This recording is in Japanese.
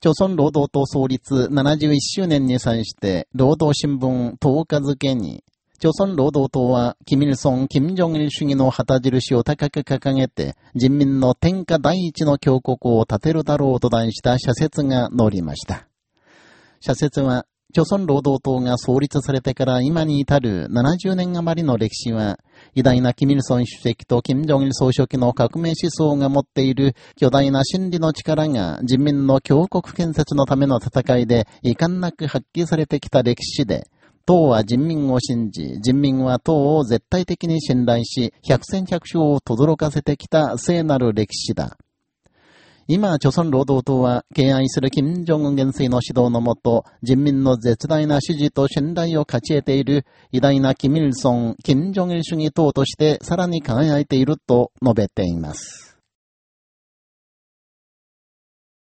朝鮮労働党創立71周年に際して、労働新聞10日付に、朝鮮労働党は、キミルソン、キム・ジョンイル主義の旗印を高く掲げて、人民の天下第一の強国を立てるだろうと題した社説が載りました。社説は、朝鮮労働党が創立されてから今に至る70年余りの歴史は、偉大なキミルソン主席とキム・ジョンイル総書記の革命思想が持っている巨大な真理の力が人民の強国建設のための戦いで遺憾なく発揮されてきた歴史で、党は人民を信じ、人民は党を絶対的に信頼し、百戦百勝を轟かせてきた聖なる歴史だ。今、朝鮮労働党は敬愛する金正恩元帥の指導のもと、人民の絶大な支持と信頼を勝ち得ている偉大なキミルソン、金正恩主義党としてさらに輝いていると述べています。